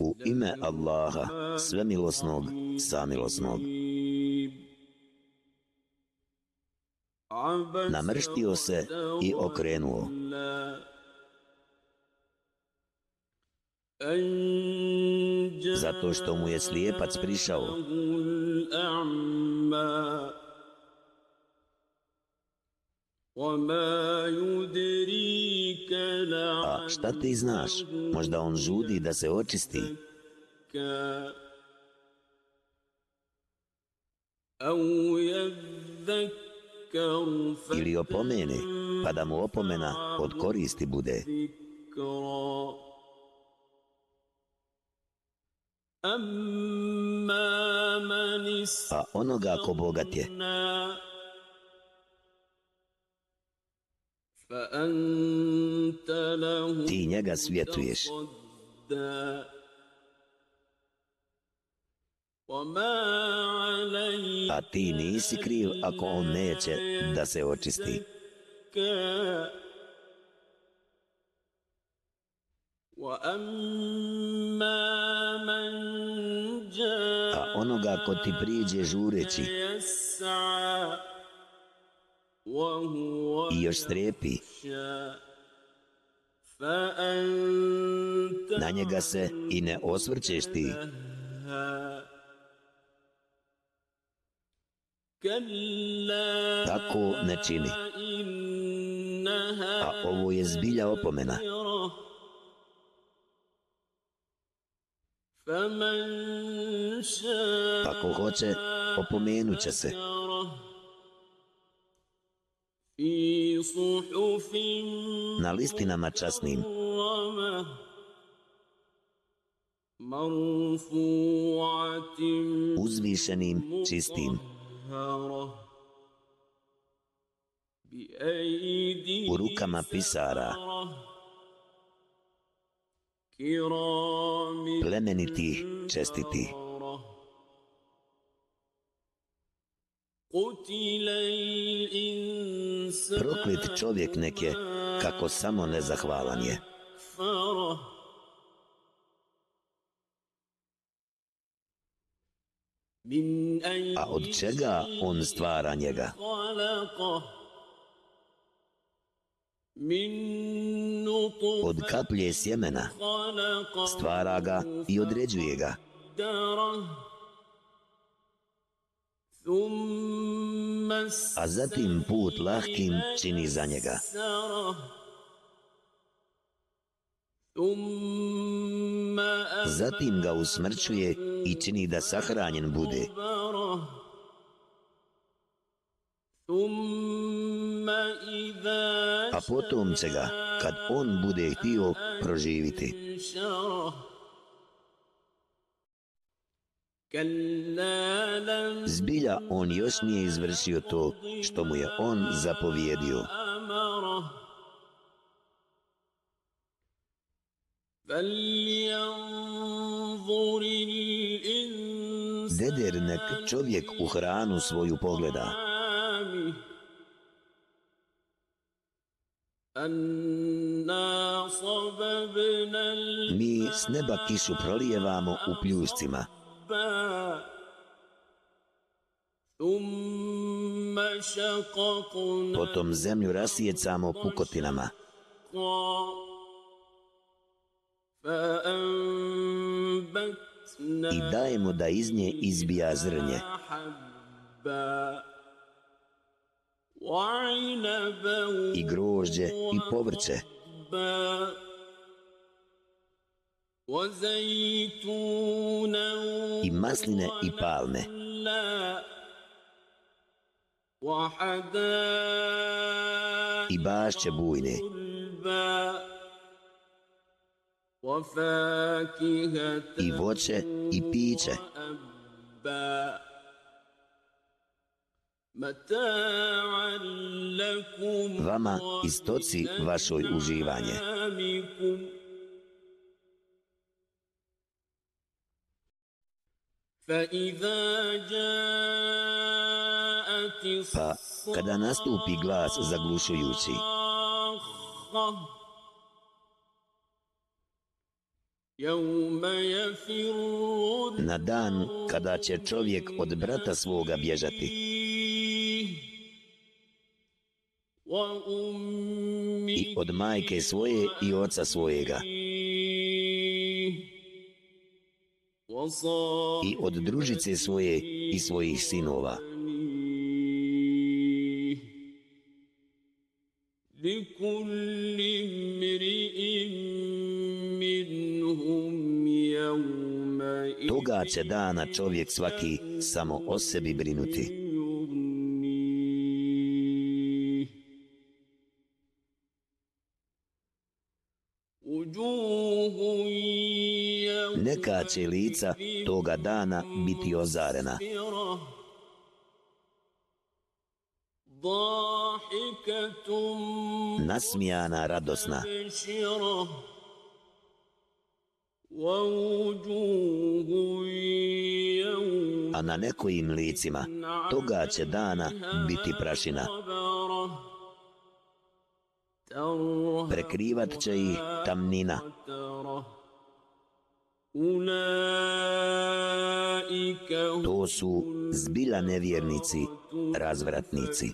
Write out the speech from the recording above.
U ime Allaha, svemilosnog, samilosnog. Namrštio se i okrenuo. Zato što mu je slijepac prišao. A šta ti znaš? Možda on žudi da se očisti. Ili opomeni, pa da mu opomena od koristi bude. A onoga ko bogat je, ti njega svjetuješ. A ti nisi kriv ako on neće da se očisti. A onoga ko ti priđe žureći i još strepi, na njega se i ne osvrćeš ti. Tako ne čini. A ovo je zbilja opomena. Ako hoće, opomenut će se. Na listinama časnim. uzvišenim, čistim. u rukama pisara. plemeniti, čestiti Proklit čovjek neke, kako samo nezahvalan je. A od čega on stvara njega? Od kaplje sjemena stvara ga i određuje ga. A zatim put lahkim čini za njega. Zatim ga usmrćuje i čini da sahranjen bude. A potom će ga, kad on bude htio, proživiti. Zbilja on još nije izvršio to što mu je on zapovjedio. Deder nek čovjek u hranu svoju pogleda. Mi s neba kišu prolijevamo u Potom zemlju rasijecamo pukotinama. I dajemo da iz nje izbija zrnje. I grožđe i povrće i masline i palme. i bašće bujne. i voće i piće. vama istoci vašoj uživanje Pa kada nastupi glas zaglušujući, na dan kada će čovjek od brata svoga bježati. i od majke svoje i oca svojega. i od družice svoje i svojih sinova. لكل امرئ منهم يومئذ Toga će dana čovjek svaki samo o sebi brinuti. يغنيه وجوه يومئذ neka će lica toga dana biti ozarena. Nasmijana, radosna. A na nekojim licima toga će dana biti prašina. Prekrivat će ih tamnina. To su zbila nevjernici, razvratnici.